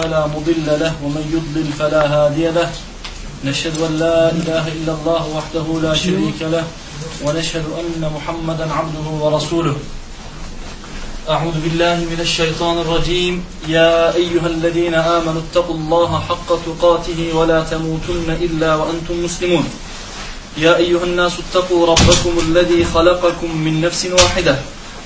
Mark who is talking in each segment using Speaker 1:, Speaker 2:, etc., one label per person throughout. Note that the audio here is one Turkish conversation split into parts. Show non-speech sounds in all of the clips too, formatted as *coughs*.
Speaker 1: فلا مضل له ومن يضلل فلا هادي له. نشهد أن لا إله إلا الله وحده لا شريك له ونشهد أن محمدا عبده ورسوله. أعوذ بالله من الشيطان الرجيم. يا أيها الذين آمنوا اتقوا الله حق تقاته ولا تموتن إلا وأنتم مسلمون. يا أيها الناس اتقوا ربكم الذي خلقكم من نفس واحدة.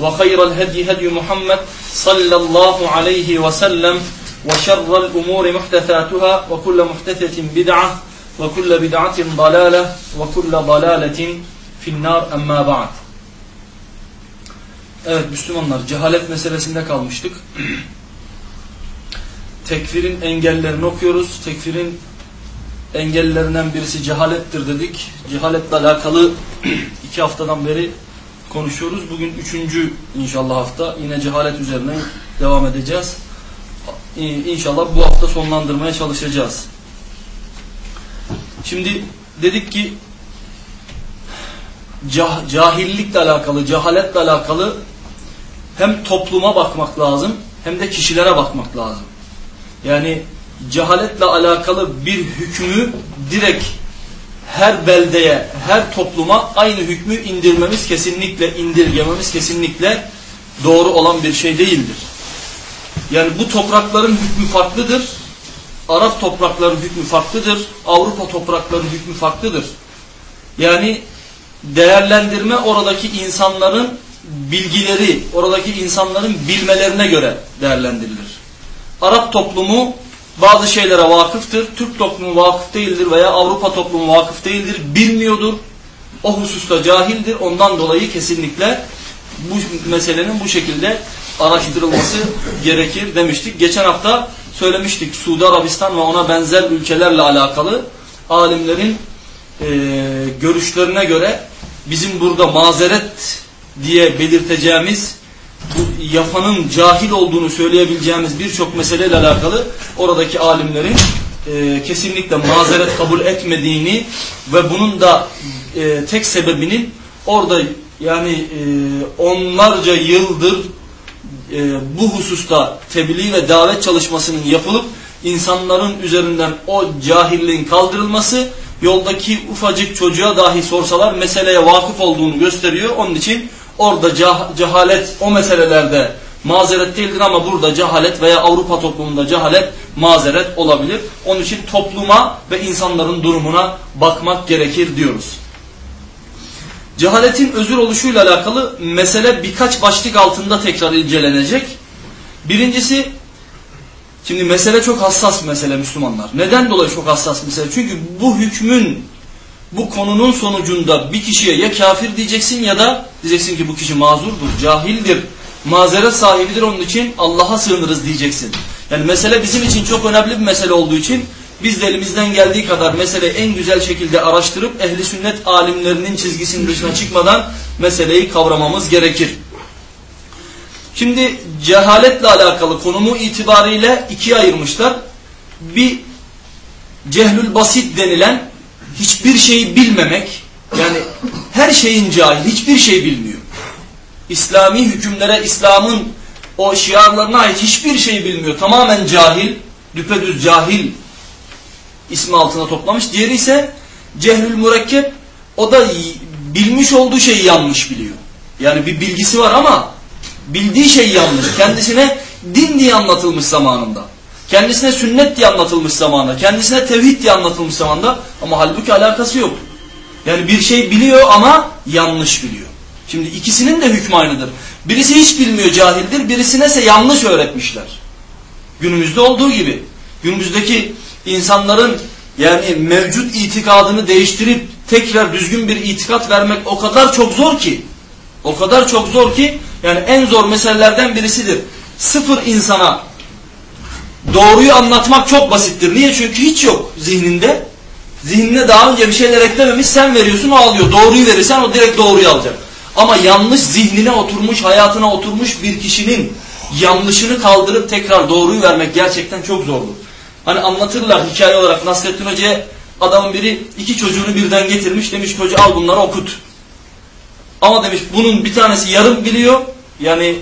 Speaker 1: وخير الهدي هدي محمد صلى الله عليه وسلم وشر الأمور محدثاتها وكل محدثة بدعة وكل بدعة ضلالة وكل ضلالة finnar emma ba'd. Evet Müslümanlar cehalet meselesinde kalmıştık. *clears throat* Tekfirin engellerini okuyoruz. Tekfirin engellerinden birisi cehalettir dedik. Cehaletle alakalı *clears throat* iki haftadan beri konuşuyoruz. Bugün üçüncü inşallah hafta. Yine cehalet üzerine devam edeceğiz. İnşallah bu hafta sonlandırmaya çalışacağız. Şimdi dedik ki cah cahillikle alakalı, cehaletle alakalı hem topluma bakmak lazım hem de kişilere bakmak lazım. Yani cehaletle alakalı bir hükmü direkt her beldeye, her topluma aynı hükmü indirmemiz kesinlikle, indirgememiz kesinlikle doğru olan bir şey değildir. Yani bu toprakların hükmü farklıdır. Arap toprakların hükmü farklıdır. Avrupa toprakların hükmü farklıdır. Yani değerlendirme oradaki insanların bilgileri, oradaki insanların bilmelerine göre değerlendirilir. Arap toplumu bazı şeylere vakıftır, Türk toplumu vakıf değildir veya Avrupa toplumu vakıf değildir, bilmiyordur. O hususta cahildir. Ondan dolayı kesinlikle bu meselenin bu şekilde araştırılması gerekir demiştik. Geçen hafta söylemiştik Suudi Arabistan ve ona benzer ülkelerle alakalı alimlerin e, görüşlerine göre bizim burada mazeret diye belirteceğimiz bu yapanın cahil olduğunu söyleyebileceğimiz birçok meseleyle alakalı oradaki alimlerin e, kesinlikle mazeret kabul etmediğini ve bunun da e, tek sebebinin orada yani e, onlarca yıldır e, bu hususta tebliğ ve davet çalışmasının yapılıp insanların üzerinden o cahilliğin kaldırılması yoldaki ufacık çocuğa dahi sorsalar meseleye vakıf olduğunu gösteriyor. Onun için orada cah cehalet o meselelerde mazeret değildir ama burada cehalet veya Avrupa toplumunda cehalet mazeret olabilir. Onun için topluma ve insanların durumuna bakmak gerekir diyoruz. Cehaletin özür oluşuyla alakalı mesele birkaç başlık altında tekrar incelenecek. Birincisi Şimdi mesele çok hassas mesele Müslümanlar. Neden dolayı çok hassas mesele? Çünkü bu hükmün, bu konunun sonucunda bir kişiye ya kafir diyeceksin ya da diyeceksin ki bu kişi mazurdur, cahildir, mazeret sahibidir onun için Allah'a sığınırız diyeceksin. Yani mesele bizim için çok önemli bir mesele olduğu için biz de elimizden geldiği kadar mesele en güzel şekilde araştırıp ehli sünnet alimlerinin çizgisinin dışına çıkmadan meseleyi kavramamız gerekir. Şimdi cehaletle alakalı konumu itibariyle ikiye ayırmışlar. Bir cehlül basit denilen hiçbir şeyi bilmemek yani her şeyin cahil hiçbir şey bilmiyor. İslami hükümlere İslam'ın o şiarlarına ait hiçbir şey bilmiyor. Tamamen cahil, düpedüz cahil ismi altına toplamış. Diğeri ise cehlül mürekkep o da bilmiş olduğu şeyi yanlış biliyor. Yani bir bilgisi var ama bildiği şey yanlış. Kendisine din diye anlatılmış zamanında. Kendisine sünnet diye anlatılmış zamanında. Kendisine tevhid diye anlatılmış zamanında. Ama halbuki alakası yok. Yani bir şey biliyor ama yanlış biliyor. Şimdi ikisinin de hükmü aynıdır. Birisi hiç bilmiyor cahildir. Birisine ise yanlış öğretmişler. Günümüzde olduğu gibi. Günümüzdeki insanların yani mevcut itikadını değiştirip tekrar düzgün bir itikat vermek o kadar çok zor ki. O kadar çok zor ki yani en zor meselelerden birisidir. Sıfır insana doğruyu anlatmak çok basittir. Niye? Çünkü hiç yok zihninde. Zihnine daha önce bir şeyler eklememiş sen veriyorsun o alıyor. Doğruyu verirsen o direkt doğruyu alacak. Ama yanlış zihnine oturmuş, hayatına oturmuş bir kişinin yanlışını kaldırıp tekrar doğruyu vermek gerçekten çok zordur. Hani anlatırlar hikaye olarak Nasrettin Hoca'ya adamın biri iki çocuğunu birden getirmiş demiş hoca al bunları okut. Ama demiş bunun bir tanesi yarım biliyor yani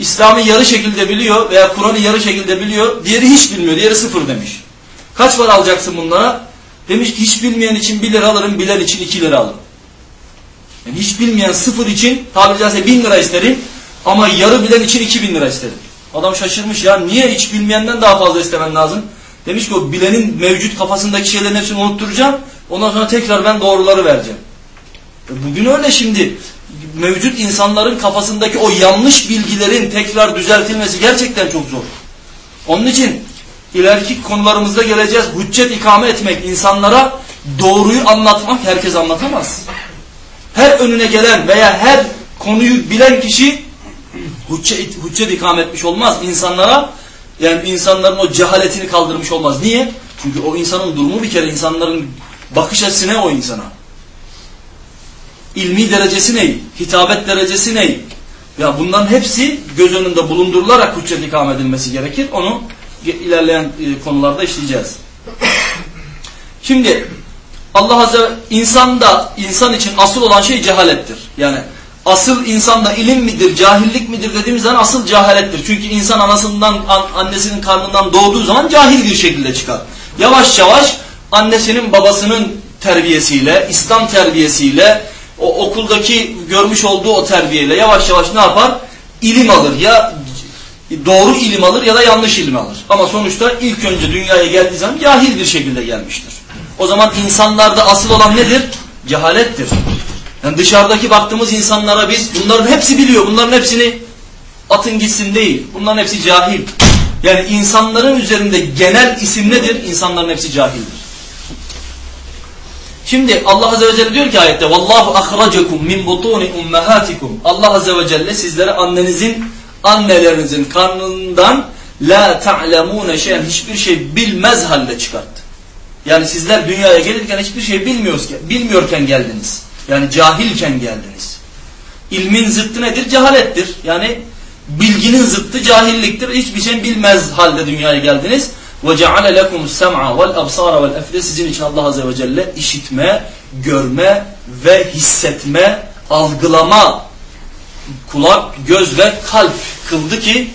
Speaker 1: İslam'ı yarı şekilde biliyor veya Kur'an'ı yarı şekilde biliyor. Diğeri hiç bilmiyor. Diğeri sıfır demiş. Kaç para alacaksın bunlara? Demiş ki hiç bilmeyen için 1 lira alırım, bilen için 2 lira alırım. Yani hiç bilmeyen sıfır için tabiri caizse 1000 lira isterim ama yarı bilen için 2000 lira isterim. Adam şaşırmış ya niye hiç bilmeyenden daha fazla istemen lazım? Demiş ki o bilenin mevcut kafasındaki şeylerin hepsini unutturacağım. Ondan sonra tekrar ben doğruları vereceğim. E bugün öyle şimdi. Mevcut insanların kafasındaki o yanlış bilgilerin tekrar düzeltilmesi gerçekten çok zor. Onun için ileriki konularımızda geleceğiz. Hüccet ikame etmek, insanlara doğruyu anlatmak herkes anlatamaz. Her önüne gelen veya her konuyu bilen kişi hüccet, hüccet ikame etmiş olmaz. İnsanlara yani insanların o cehaletini kaldırmış olmaz. Niye? Çünkü o insanın durumu bir kere insanların bakış açısı ne o insana? İlmi derecesi ne? Hitabet derecesi ne? Ya bunların hepsi göz önünde bulundurularak hüccet ikame edilmesi gerekir. Onu ilerleyen e, konularda işleyeceğiz. *clears throat* Şimdi Allah Azze insanda insan için asıl olan şey cehalettir. Yani asıl insanda ilim midir, cahillik midir dediğimiz zaman asıl cehalettir. Çünkü insan anasından, annesinin karnından doğduğu zaman cahil bir şekilde çıkar. Yavaş yavaş annesinin babasının terbiyesiyle, İslam terbiyesiyle, o okuldaki görmüş olduğu o terbiyeyle yavaş yavaş ne yapar? İlim alır. Ya doğru ilim alır ya da yanlış ilim alır. Ama sonuçta ilk önce dünyaya geldiği zaman cahil bir şekilde gelmiştir. O zaman insanlarda asıl olan nedir? Cehalettir. Yani dışarıdaki baktığımız insanlara biz bunların hepsi biliyor. Bunların hepsini atın gitsin değil. Bunların hepsi cahil. Yani insanların üzerinde genel isim nedir? İnsanların hepsi cahildir. Şimdi Allah Azze ve Celle diyor ki ayette Vallahu ahracakum min butuni ummahatikum Allah Azze ve Celle sizlere annenizin annelerinizin karnından la ta'lemune şeyen hiçbir şey bilmez halde çıkarttı. Yani sizler dünyaya gelirken hiçbir şey bilmiyorken, bilmiyorken geldiniz. Yani cahilken geldiniz. İlmin zıttı nedir? Cehalettir. Yani bilginin zıttı cahilliktir. Hiçbir şey bilmez halde dünyaya geldiniz. وَجَعَلَ لَكُمُ السَّمْعَ وَالْأَبْصَارَ وَالْأَفْدَ Sizin için Allah Azze ve Celle işitme, görme ve hissetme, algılama, kulak, göz ve kalp kıldı ki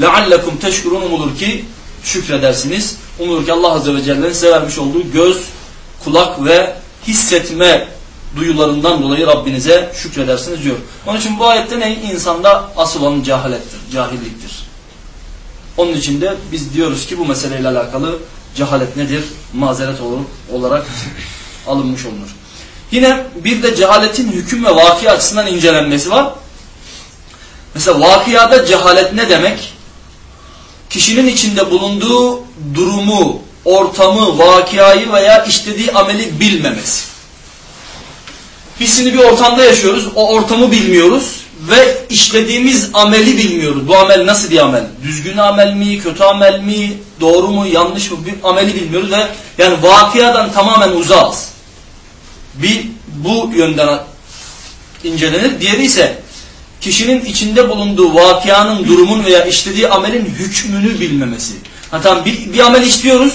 Speaker 1: لَعَلَّكُمْ تَشْكُرُونَ umulur ki şükredersiniz. Umulur ki Allah Azze ve Celle'nin size vermiş olduğu göz, kulak ve hissetme duyularından dolayı Rabbinize şükredersiniz diyor. Onun için bu ayette ne? İnsanda asıl olan cehalettir, cahilliktir. Onun için de biz diyoruz ki bu meseleyle alakalı cehalet nedir? Mazeret olarak *laughs* alınmış olunur. Yine bir de cehaletin hüküm ve vaki açısından incelenmesi var. Mesela vakiyada cehalet ne demek? Kişinin içinde bulunduğu durumu, ortamı, vakiyayı veya işlediği ameli bilmemesi. Biz şimdi bir ortamda yaşıyoruz, o ortamı bilmiyoruz ve işlediğimiz ameli bilmiyoruz. Bu amel nasıl bir amel? Düzgün amel mi, kötü amel mi, doğru mu, yanlış mı bir ameli bilmiyoruz ve yani vakiyadan tamamen uzağız. Bir bu yönden incelenir. Diğeri ise kişinin içinde bulunduğu vakianın, durumun veya işlediği amelin hükmünü bilmemesi. Ha tamam bir, bir amel istiyoruz,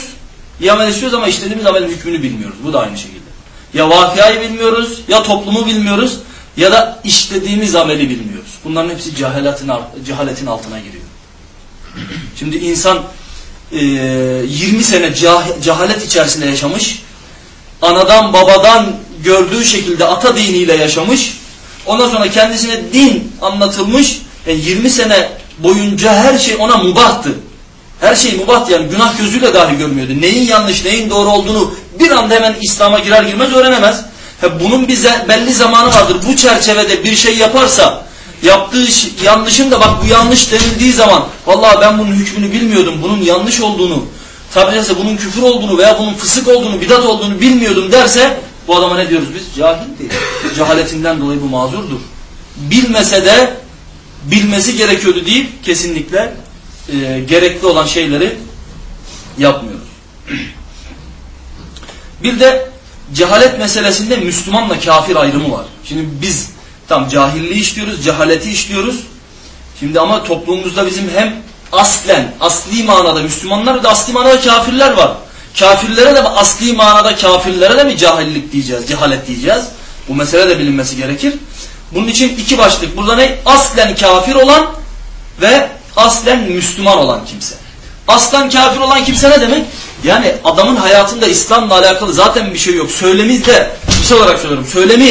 Speaker 1: bir amel istiyoruz ama işlediğimiz amelin hükmünü bilmiyoruz. Bu da aynı şekilde. Ya vakayı bilmiyoruz, ya toplumu bilmiyoruz, ya da işlediğimiz ameli bilmiyoruz. Bunların hepsi cehaletin, cehaletin altına giriyor. Şimdi insan e, 20 sene cehalet içerisinde yaşamış, anadan babadan gördüğü şekilde ata diniyle yaşamış, ondan sonra kendisine din anlatılmış, yani 20 sene boyunca her şey ona mubahtı. Her şey mubahtı yani günah gözüyle dahi görmüyordu. Neyin yanlış, neyin doğru olduğunu bir anda hemen İslam'a girer girmez öğrenemez. He, bunun bir belli zamanı vardır. Bu çerçevede bir şey yaparsa yaptığı yanlışın da bak bu yanlış denildiği zaman vallahi ben bunun hükmünü bilmiyordum. Bunun yanlış olduğunu tabiri bunun küfür olduğunu veya bunun fısık olduğunu, bidat olduğunu bilmiyordum derse bu adama ne diyoruz biz? Cahil değil. Cehaletinden dolayı bu mazurdur. Bilmese de bilmesi gerekiyordu deyip kesinlikle e, gerekli olan şeyleri yapmıyoruz. Bir de cehalet meselesinde Müslümanla kafir ayrımı var. Şimdi biz tam cahilliği işliyoruz, cehaleti işliyoruz. Şimdi ama toplumumuzda bizim hem aslen, asli manada Müslümanlar ve asli manada kafirler var. Kafirlere de asli manada kafirlere de mi cahillik diyeceğiz, cehalet diyeceğiz? Bu mesele de bilinmesi gerekir. Bunun için iki başlık. Burada ne? Aslen kafir olan ve aslen Müslüman olan kimse. Aslen kafir olan kimse ne demek? Yani adamın hayatında İslam'la alakalı zaten bir şey yok. Söylemizde, bir şey olarak söylüyorum. Söylemi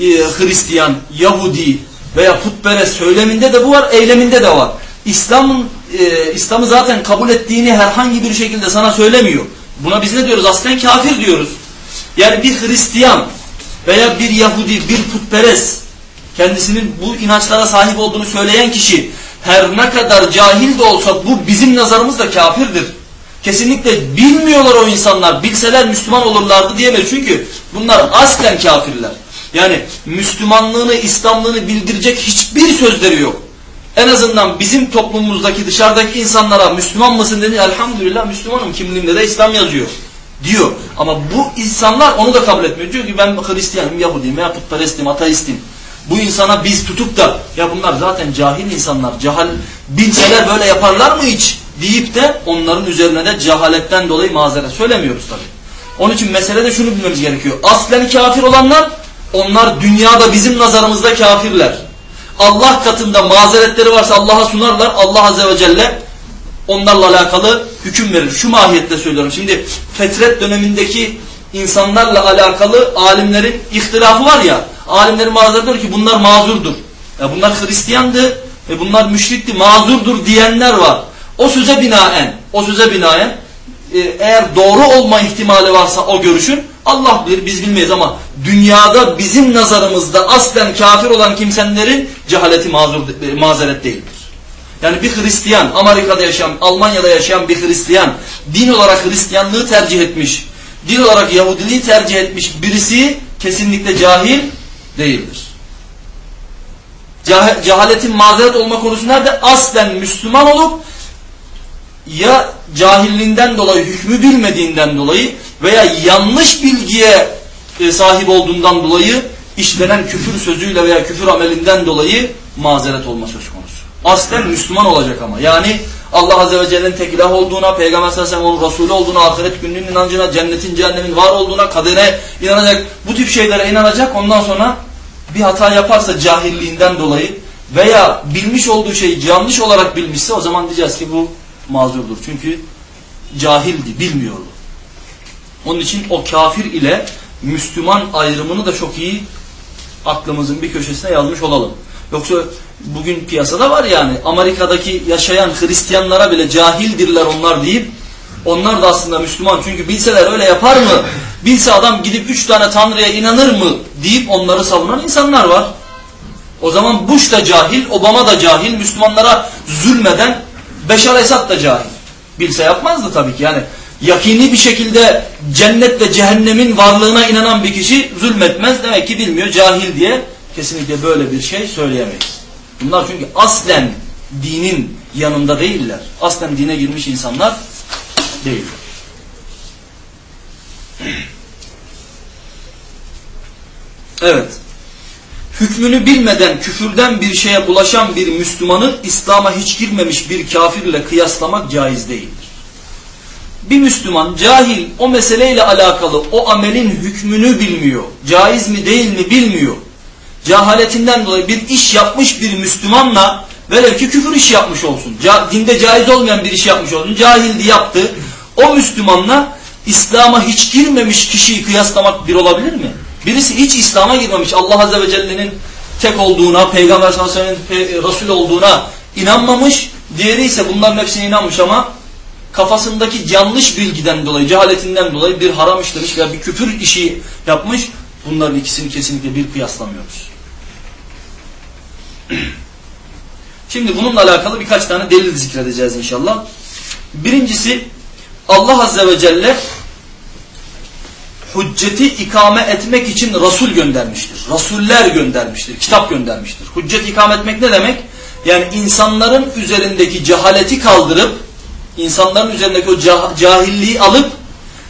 Speaker 1: e, Hristiyan, Yahudi veya putperest söyleminde de bu var, eyleminde de var. İslam'ın e, İslam'ı zaten kabul ettiğini herhangi bir şekilde sana söylemiyor. Buna biz ne diyoruz? Aslen kafir diyoruz. Yani bir Hristiyan veya bir Yahudi, bir putperest kendisinin bu inançlara sahip olduğunu söyleyen kişi her ne kadar cahil de olsa bu bizim nazarımızda kafirdir. Kesinlikle bilmiyorlar o insanlar. Bilseler Müslüman olurlardı diyemez. Çünkü bunlar aslen kafirler. Yani Müslümanlığını, İslamlığını bildirecek hiçbir sözleri yok. En azından bizim toplumumuzdaki dışarıdaki insanlara Müslüman mısın dedi. Elhamdülillah Müslümanım kimliğimde de İslam yazıyor. Diyor. Ama bu insanlar onu da kabul etmiyor. Diyor ki ben Hristiyanım, Yahudiyim veya putperestim, ateistim. Bu insana biz tutup da ya bunlar zaten cahil insanlar, cahil bilseler böyle yaparlar mı hiç deyip de onların üzerine de cehaletten dolayı mazeret söylemiyoruz tabi. Onun için meselede şunu bilmemiz gerekiyor. Aslen kafir olanlar onlar dünyada bizim nazarımızda kafirler. Allah katında mazeretleri varsa Allah'a sunarlar. Allah Azze ve Celle onlarla alakalı hüküm verir. Şu mahiyette söylüyorum. Şimdi fetret dönemindeki insanlarla alakalı alimlerin ihtilafı var ya. Alimlerin bazıları diyor ki bunlar mazurdur. Ya bunlar Hristiyandı ve bunlar müşrikti mazurdur diyenler var. O söze binaen, o söze binaen e, eğer doğru olma ihtimali varsa o görüşün Allah bilir biz bilmeyiz ama dünyada bizim nazarımızda aslen kafir olan kimsenlerin cehaleti mazur, e, mazeret değildir. Yani bir Hristiyan, Amerika'da yaşayan, Almanya'da yaşayan bir Hristiyan din olarak Hristiyanlığı tercih etmiş, din olarak Yahudiliği tercih etmiş birisi kesinlikle cahil değildir. Cah cehaletin mazeret olma konusu nerede? Aslen Müslüman olup ya cahilliğinden dolayı, hükmü bilmediğinden dolayı veya yanlış bilgiye e, sahip olduğundan dolayı işlenen küfür sözüyle veya küfür amelinden dolayı mazeret olma söz konusu. Aslen Müslüman olacak ama. Yani Allah Azze ve Celle'nin tek ilah olduğuna, Peygamber sallallahu aleyhi ve sellem Resulü olduğuna, ahiret gününün inancına, cennetin, cehennemin var olduğuna, kadere inanacak. Bu tip şeylere inanacak. Ondan sonra bir hata yaparsa cahilliğinden dolayı veya bilmiş olduğu şeyi yanlış olarak bilmişse o zaman diyeceğiz ki bu mazurdur. Çünkü cahildi, bilmiyordu. Onun için o kafir ile Müslüman ayrımını da çok iyi aklımızın bir köşesine yazmış olalım. Yoksa bugün piyasada var yani Amerika'daki yaşayan Hristiyanlara bile cahildirler onlar deyip onlar da aslında Müslüman çünkü bilseler öyle yapar mı? Bilse adam gidip üç tane tanrıya inanır mı? deyip onları savunan insanlar var. O zaman Bush da cahil, Obama da cahil, Müslümanlara zulmeden Beşar Esad da cahil. Bilse yapmazdı tabii ki yani. Yakini bir şekilde cennet ve cehennemin varlığına inanan bir kişi zulmetmez. Demek ki bilmiyor, cahil diye kesinlikle böyle bir şey söyleyemeyiz. Bunlar çünkü aslen dinin yanında değiller. Aslen dine girmiş insanlar değiller. Evet. Hükmünü bilmeden küfürden bir şeye bulaşan bir Müslümanı İslam'a hiç girmemiş bir kafirle kıyaslamak caiz değildir. Bir Müslüman cahil o meseleyle alakalı o amelin hükmünü bilmiyor. Caiz mi değil mi bilmiyor. Cehaletinden dolayı bir iş yapmış bir Müslümanla velev ki küfür işi yapmış olsun. Dinde caiz olmayan bir iş yapmış olsun. Cahildi yaptı. O Müslümanla İslam'a hiç girmemiş kişiyi kıyaslamak bir olabilir mi? Birisi hiç İslam'a girmemiş. Allah Azze ve Celle'nin tek olduğuna, Peygamber sallallahu aleyhi Resul olduğuna inanmamış. Diğeri ise bunların hepsine inanmış ama kafasındaki yanlış bilgiden dolayı, cehaletinden dolayı bir haram işlemiş veya bir küfür işi yapmış. Bunların ikisini kesinlikle bir kıyaslamıyoruz. *clears throat* Şimdi bununla alakalı birkaç tane delil zikredeceğiz inşallah. Birincisi Allah Azze ve Celle hücceti ikame etmek için Resul göndermiştir. Rasuller göndermiştir. Kitap göndermiştir. Hüccet ikame etmek ne demek? Yani insanların üzerindeki cehaleti kaldırıp insanların üzerindeki o cah cahilliği alıp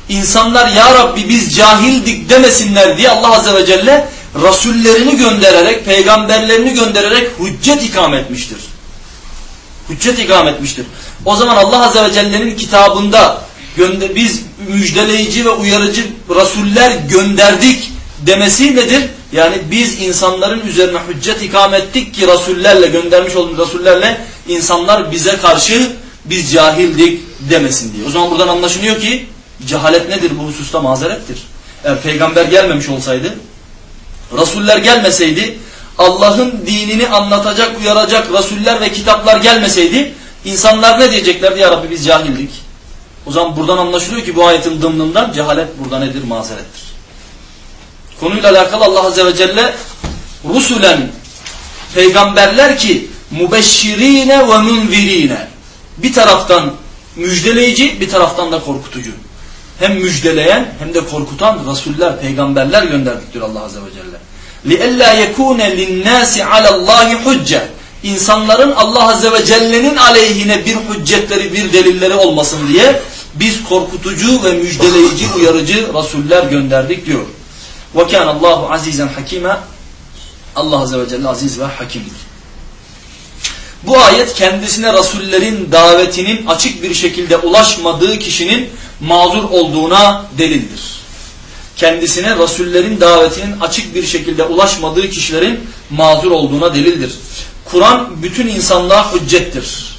Speaker 1: insanlar ya Rabbi biz cahildik demesinler diye Allah Azze ve Celle rasullerini göndererek, peygamberlerini göndererek hüccet ikam etmiştir. Hüccet ikam etmiştir. O zaman Allah Azze ve Celle'nin kitabında biz müjdeleyici ve uyarıcı rasuller gönderdik demesi nedir? Yani biz insanların üzerine hüccet ikam ettik ki rasullerle göndermiş olduğumuz rasullerle insanlar bize karşı biz cahildik demesin diye. O zaman buradan anlaşılıyor ki cehalet nedir bu hususta mazerettir. Eğer peygamber gelmemiş olsaydı, rasuller gelmeseydi, Allah'ın dinini anlatacak, uyaracak rasuller ve kitaplar gelmeseydi insanlar ne diyeceklerdi? Ya Rabbi biz cahildik. O zaman buradan anlaşılıyor ki bu ayetin dımnından cehalet burada nedir? Mazerettir. Konuyla alakalı Allah Azze ve Celle rusulen peygamberler ki mubeşşirine ve munvirine bir taraftan müjdeleyici bir taraftan da korkutucu. Hem müjdeleyen hem de korkutan rasuller, peygamberler gönderdik diyor Allah Azze ve Celle. لِأَلَّا يَكُونَ لِلنَّاسِ عَلَى اللّٰهِ حُجَّةً İnsanların Allah Azze ve Celle'nin aleyhine bir hüccetleri, bir delilleri olmasın diye biz korkutucu ve müjdeleyici, uyarıcı rasuller gönderdik diyor. وَكَانَ اللّٰهُ عَز۪يزًا حَك۪يمًا Allah Azze ve Celle aziz ve hakimdir. Bu ayet kendisine rasullerin davetinin açık bir şekilde ulaşmadığı kişinin mazur olduğuna delildir. Kendisine rasullerin davetinin açık bir şekilde ulaşmadığı kişilerin mazur olduğuna delildir. Kur'an bütün insanlığa hüccettir.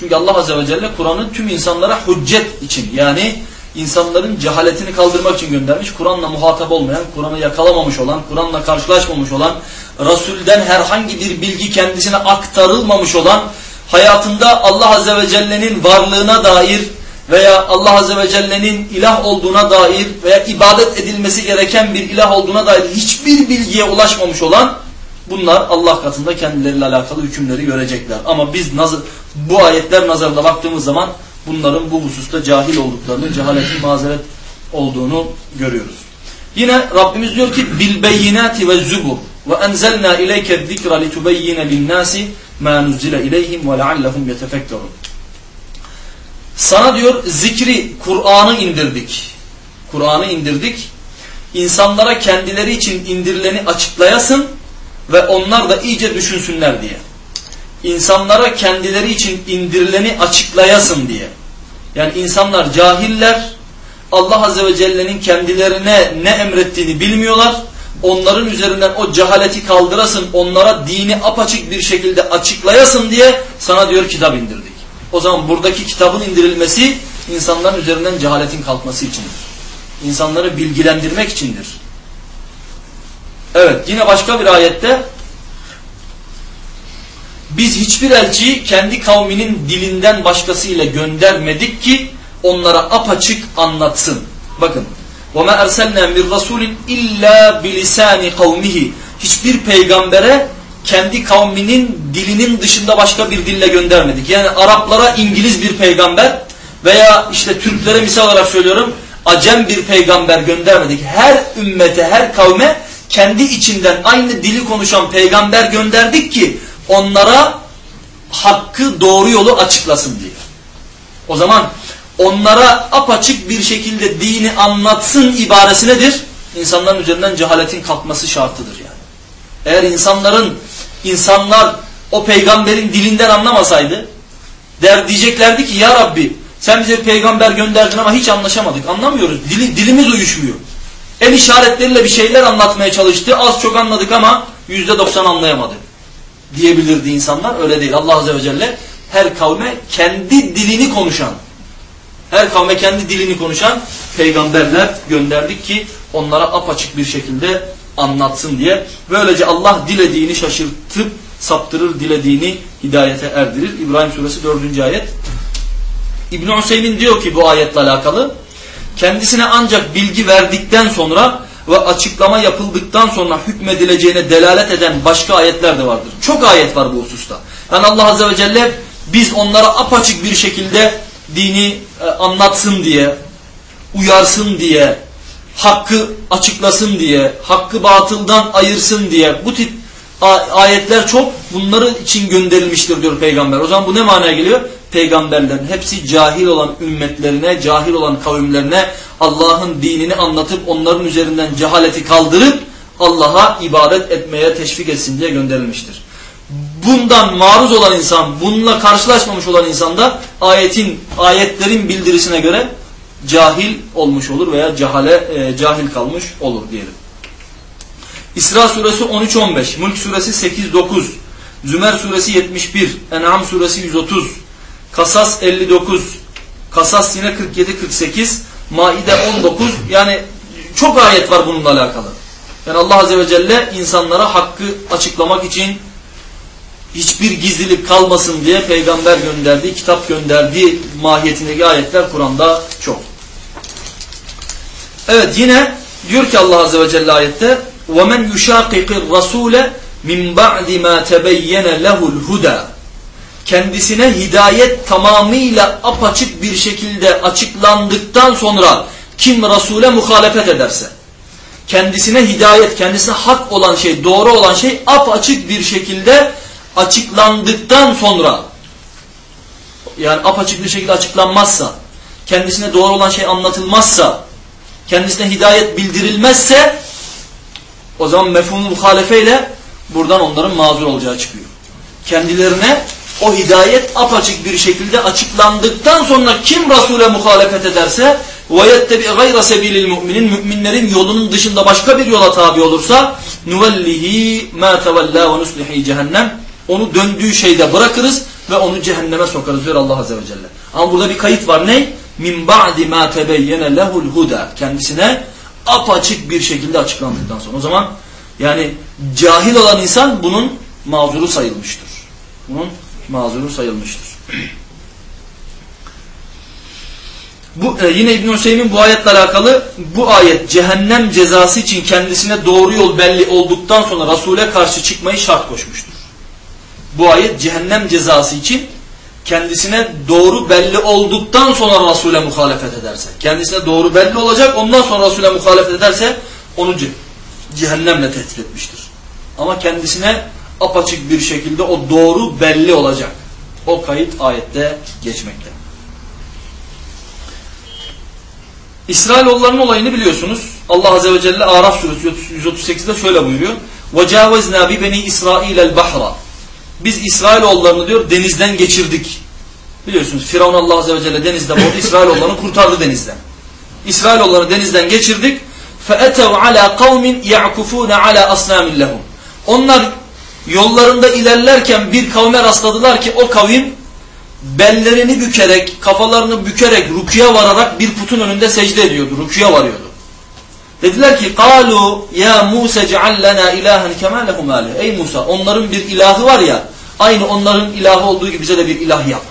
Speaker 1: Çünkü Allah Azze ve Celle Kur'an'ı tüm insanlara hüccet için yani insanların cehaletini kaldırmak için göndermiş. Kur'an'la muhatap olmayan, Kur'an'ı yakalamamış olan, Kur'an'la karşılaşmamış olan, Resul'den herhangi bir bilgi kendisine aktarılmamış olan, hayatında Allah Azze ve Celle'nin varlığına dair veya Allah Azze ve Celle'nin ilah olduğuna dair veya ibadet edilmesi gereken bir ilah olduğuna dair hiçbir bilgiye ulaşmamış olan bunlar Allah katında kendileriyle alakalı hükümleri görecekler. Ama biz bu ayetler nazarında baktığımız zaman bunların bu hususta cahil olduklarını, cehaletin mazeret olduğunu görüyoruz. Yine Rabbimiz diyor ki bil beyinati ve zubur ve enzelna ileyke zikra litubeyyine linnâsi ma nuzzile ileyhim ve leallehum yetefekkerun. Sana diyor zikri, Kur'an'ı indirdik. Kur'an'ı indirdik. İnsanlara kendileri için indirileni açıklayasın ve onlar da iyice düşünsünler diye. İnsanlara kendileri için indirileni açıklayasın diye. Yani insanlar cahiller, Allah Azze ve Celle'nin kendilerine ne emrettiğini bilmiyorlar. Onların üzerinden o cehaleti kaldırasın, onlara dini apaçık bir şekilde açıklayasın diye sana diyor kitap indirdik. O zaman buradaki kitabın indirilmesi insanların üzerinden cehaletin kalkması içindir. İnsanları bilgilendirmek içindir. Evet yine başka bir ayette biz hiçbir elçiyi kendi kavminin dilinden başkasıyla göndermedik ki onlara apaçık anlatsın. Bakın. وَمَا اَرْسَلْنَا مِنْ رَسُولٍ اِلَّا بِلِسَانِ قَوْمِهِ Hiçbir peygambere kendi kavminin dilinin dışında başka bir dille göndermedik. Yani Araplara İngiliz bir peygamber veya işte Türklere misal olarak söylüyorum Acem bir peygamber göndermedik. Her ümmete, her kavme kendi içinden aynı dili konuşan peygamber gönderdik ki onlara hakkı doğru yolu açıklasın diye. O zaman onlara apaçık bir şekilde dini anlatsın ibaresi nedir? İnsanların üzerinden cehaletin kalkması şartıdır yani. Eğer insanların insanlar o peygamberin dilinden anlamasaydı der diyeceklerdi ki ya Rabbi sen bize peygamber gönderdin ama hiç anlaşamadık. Anlamıyoruz. Dili, dilimiz uyuşmuyor. El işaretleriyle bir şeyler anlatmaya çalıştı. Az çok anladık ama yüzde doksan anlayamadık diyebilirdi insanlar. Öyle değil. Allah Azze ve Celle her kavme kendi dilini konuşan, her kavme kendi dilini konuşan peygamberler gönderdik ki onlara apaçık bir şekilde anlatsın diye. Böylece Allah dilediğini şaşırtıp saptırır, dilediğini hidayete erdirir. İbrahim suresi 4. ayet. İbn Hüseyin diyor ki bu ayetle alakalı kendisine ancak bilgi verdikten sonra ve açıklama yapıldıktan sonra hükmedileceğine delalet eden başka ayetler de vardır. Çok ayet var bu hususta. Yani Allah Azze ve Celle biz onlara apaçık bir şekilde dini e, anlatsın diye, uyarsın diye, hakkı açıklasın diye, hakkı batıldan ayırsın diye bu tip ayetler çok bunları için gönderilmiştir diyor peygamber. O zaman bu ne manaya geliyor? Peygamberlerin hepsi cahil olan ümmetlerine, cahil olan kavimlerine Allah'ın dinini anlatıp onların üzerinden cehaleti kaldırıp Allah'a ibadet etmeye teşvik etsin diye gönderilmiştir. Bundan maruz olan insan, bununla karşılaşmamış olan insan da ayetin, ayetlerin bildirisine göre cahil olmuş olur veya cahale, e, cahil kalmış olur diyelim. İsra suresi 13-15, Mülk suresi 8-9, Zümer suresi 71, En'am suresi 130, Kasas 59, Kasas yine 47-48, Maide 19 yani çok ayet var bununla alakalı. Yani Allah Azze ve Celle insanlara hakkı açıklamak için hiçbir gizlilik kalmasın diye peygamber gönderdiği, kitap gönderdiği mahiyetindeki ayetler Kur'an'da çok. Evet yine diyor ki Allah Azze ve Celle ayette وَمَنْ يُشَاقِقِ الرَّسُولَ مِنْ بَعْدِ مَا تَبَيَّنَ لَهُ الْهُدَى Kendisine hidayet tamamıyla apaçık bir şekilde açıklandıktan sonra kim Resul'e muhalefet ederse kendisine hidayet, kendisine hak olan şey, doğru olan şey apaçık bir şekilde açıklandıktan sonra yani apaçık bir şekilde açıklanmazsa, kendisine doğru olan şey anlatılmazsa, kendisine hidayet bildirilmezse o zaman mefhumlu muhalefeyle buradan onların mazur olacağı çıkıyor. Kendilerine o hidayet apaçık bir şekilde açıklandıktan sonra kim Resul'e muhalefet ederse وَيَتَّبِعْ غَيْرَ سَب۪يلِ الْمُؤْمِنِينَ Müminlerin yolunun dışında başka bir yola tabi olursa نُوَلِّهِ مَا تَوَلَّا وَنُسْلِحِي cehennem Onu döndüğü şeyde bırakırız ve onu cehenneme sokarız diyor Allah Azze ve Celle. Ama burada bir kayıt var ne? مِنْ بَعْدِ مَا تَبَيَّنَ لَهُ الْهُدَى Kendisine apaçık bir şekilde açıklandıktan sonra. O zaman yani cahil olan insan bunun mazuru sayılmıştır. Bunun mazuru sayılmıştır. Bu e, yine İbn Hüseyin bu ayetle alakalı bu ayet cehennem cezası için kendisine doğru yol belli olduktan sonra Resul'e karşı çıkmayı şart koşmuştur. Bu ayet cehennem cezası için kendisine doğru belli olduktan sonra Resul'e muhalefet ederse, kendisine doğru belli olacak ondan sonra Resul'e muhalefet ederse onu cehennemle tehdit etmiştir. Ama kendisine apaçık bir şekilde o doğru belli olacak. O kayıt ayette geçmekte. İsrailoğullarının olayını biliyorsunuz. Allah Azze ve Celle Araf suresi 138'de şöyle buyuruyor. وَجَاوَزْنَا بِبَنِي إِسْرَائِيلَ الْبَحْرَ Biz İsrailoğullarını diyor denizden geçirdik. Biliyorsunuz Firavun Allah Azze ve Celle denizde boğdu. İsrailoğullarını kurtardı denizden. İsrailoğullarını denizden geçirdik. فَأَتَوْا عَلَى قَوْمٍ يَعْكُفُونَ عَلَى أَصْنَامٍ لَهُمْ Onlar yollarında ilerlerken bir kavme rastladılar ki o kavim bellerini bükerek, kafalarını bükerek, rukuya vararak bir putun önünde secde ediyordu, rukuya varıyordu. Dediler ki, قَالُوا ya Musa جَعَلْ لَنَا اِلَٰهًا كَمَا لَهُمْ آلِهِ Ey Musa, onların bir ilahı var ya, aynı onların ilahı olduğu gibi bize de bir ilah yap.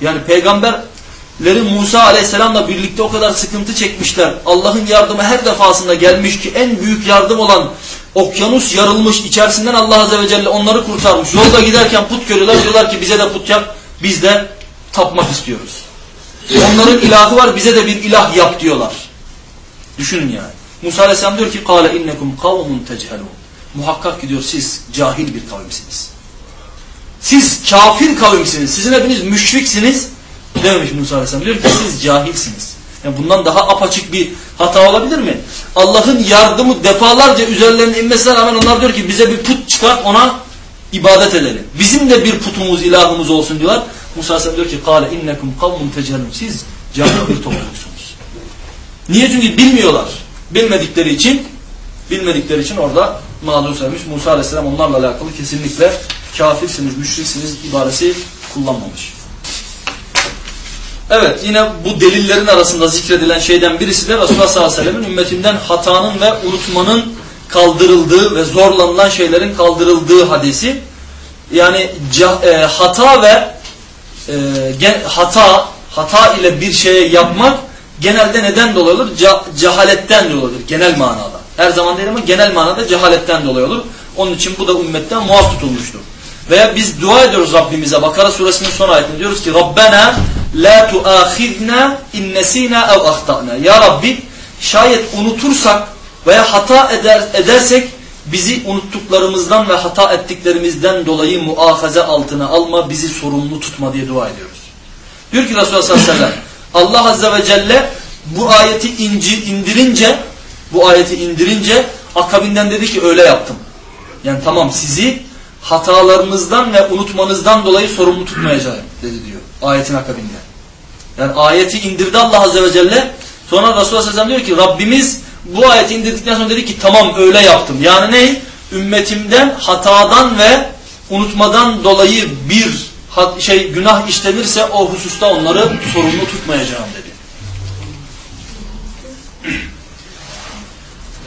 Speaker 1: Yani peygamberlerin Musa aleyhisselamla birlikte o kadar sıkıntı çekmişler. Allah'ın yardımı her defasında gelmiş ki en büyük yardım olan okyanus yarılmış, içerisinden Allah Azze ve Celle onları kurtarmış. Yolda giderken put görüyorlar, diyorlar ki bize de put yap, biz de tapmak istiyoruz. Onların ilahı var, bize de bir ilah yap diyorlar. Düşünün yani. Musa Aleyhisselam diyor ki, قَالَ اِنَّكُمْ قَوْمٌ تَجْهَلُونَ Muhakkak ki diyor siz cahil bir kavimsiniz. Siz kafir kavimsiniz, sizin hepiniz müşriksiniz dememiş Musa Aleyhisselam. Diyor ki siz cahilsiniz. Yani bundan daha apaçık bir Hata olabilir mi? Allah'ın yardımı defalarca üzerlerine inmesine rağmen onlar diyor ki bize bir put çıkart ona ibadet edelim. Bizim de bir putumuz ilahımız olsun diyorlar. Musa Aleyhisselam diyor ki kâle innekum kavmun tecelüm. Siz cahil bir topluluksunuz. Niye? Çünkü bilmiyorlar. Bilmedikleri için bilmedikleri için orada mağdur saymış. Musa Aleyhisselam onlarla alakalı kesinlikle kafirsiniz, müşriksiniz ibaresi kullanmamış. Evet yine bu delillerin arasında zikredilen şeyden birisi de Resulullah sallallahu aleyhi ve sellem'in ümmetinden hatanın ve unutmanın kaldırıldığı ve zorlanılan şeylerin kaldırıldığı hadisi. Yani e, hata ve e, hata hata ile bir şeye yapmak genelde neden dolayı olur? Ca cehaletten dolayı olur genel manada. Her zaman değil ama genel manada cehaletten dolayı olur. Onun için bu da ümmetten muaf tutulmuştur. Veya biz dua ediyoruz Rabbimize. Bakara suresinin son ayetinde diyoruz ki Rabbena la tuahidna in nesina ev ahtana. Ya Rabbi şayet unutursak veya hata eder, edersek bizi unuttuklarımızdan ve hata ettiklerimizden dolayı muahaze altına alma, bizi sorumlu tutma diye dua ediyoruz. Diyor ki Resulullah sallallahu aleyhi ve sellem Allah azze ve celle bu ayeti inci, indirince bu ayeti indirince akabinden dedi ki öyle yaptım. Yani tamam sizi hatalarınızdan ve unutmanızdan dolayı sorumlu tutmayacağım dedi diyor ayetin akabinde. Yani ayeti indirdi Allah azze ve celle sonra Resulullah sallallahu aleyhi ve sellem diyor ki Rabbimiz bu ayeti indirdikten sonra dedi ki tamam öyle yaptım. Yani ne? Ümmetimden hatadan ve unutmadan dolayı bir şey günah işlenirse o hususta onları sorumlu tutmayacağım dedi.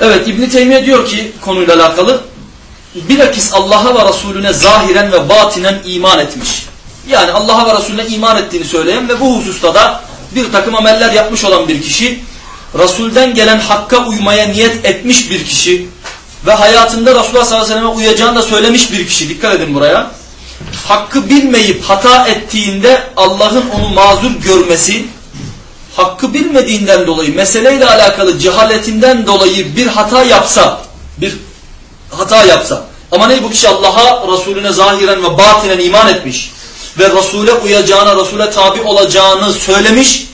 Speaker 1: Evet İbn Teymiye diyor ki konuyla alakalı bilakis Allah'a ve Resulüne zahiren ve batinen iman etmiş. Yani Allah'a ve Resulüne iman ettiğini söyleyen ve bu hususta da bir takım ameller yapmış olan bir kişi, Resul'den gelen hakka uymaya niyet etmiş bir kişi ve hayatında Resulullah sallallahu aleyhi ve selleme uyacağını da söylemiş bir kişi. Dikkat edin buraya. Hakkı bilmeyip hata ettiğinde Allah'ın onu mazur görmesi, hakkı bilmediğinden dolayı, meseleyle alakalı cehaletinden dolayı bir hata yapsa, bir hata yapsa, ama ne bu kişi Allah'a, Resulüne zahiren ve batinen iman etmiş ve Resul'e uyacağına, Resul'e tabi olacağını söylemiş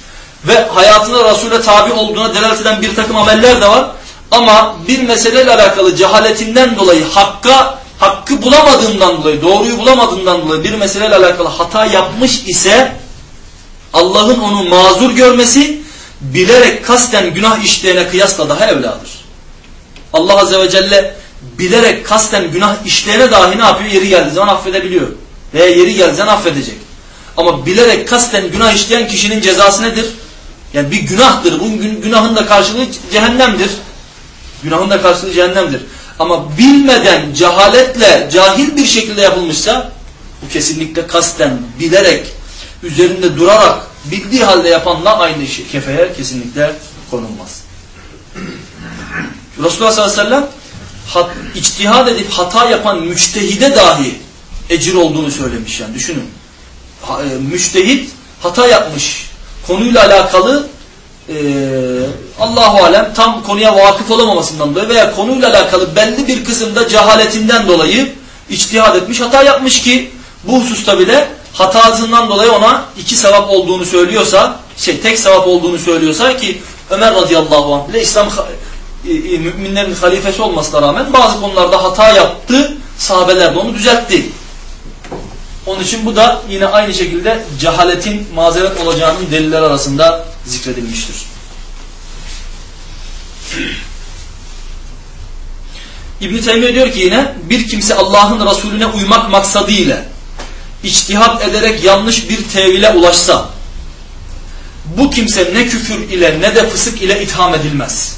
Speaker 1: ve hayatında Resul'e tabi olduğuna delalet eden bir takım ameller de var. Ama bir meseleyle alakalı cehaletinden dolayı hakka, hakkı bulamadığından dolayı, doğruyu bulamadığından dolayı bir meseleyle alakalı hata yapmış ise Allah'ın onu mazur görmesi bilerek kasten günah işleyene kıyasla daha evladır. Allah Azze ve Celle bilerek kasten günah işleyene dahi ne yapıyor? Yeri geldiği zaman affedebiliyor. Veya yeri geldiği zaman affedecek. Ama bilerek kasten günah işleyen kişinin cezası nedir? Yani bir günahtır. Bu günahın da karşılığı cehennemdir. Günahın da karşılığı cehennemdir. Ama bilmeden, cehaletle, cahil bir şekilde yapılmışsa bu kesinlikle kasten, bilerek, üzerinde durarak, bildiği halde yapanla aynı kefeye kesinlikle konulmaz. *clears throat* Resulullah sallallahu aleyhi ve sellem hat, içtihad edip hata yapan müçtehide dahi ecir olduğunu söylemiş yani düşünün. Ha, e, müçtehit hata yapmış konuyla alakalı e, Allahu alem tam konuya vakıf olamamasından dolayı veya konuyla alakalı belli bir kısımda cehaletinden dolayı içtihad etmiş hata yapmış ki bu hususta bile hatasından dolayı ona iki sevap olduğunu söylüyorsa şey tek sevap olduğunu söylüyorsa ki Ömer radıyallahu anh bile İslam müminlerin halifesi olmasına rağmen bazı konularda hata yaptı sahabeler de onu düzeltti. Onun için bu da yine aynı şekilde cehaletin mazeret olacağının deliller arasında zikredilmiştir. *clears throat* İbn-i diyor ki yine bir kimse Allah'ın Resulüne uymak maksadıyla içtihat ederek yanlış bir tevhile ulaşsa bu kimse ne küfür ile ne de fısık ile itham edilmez.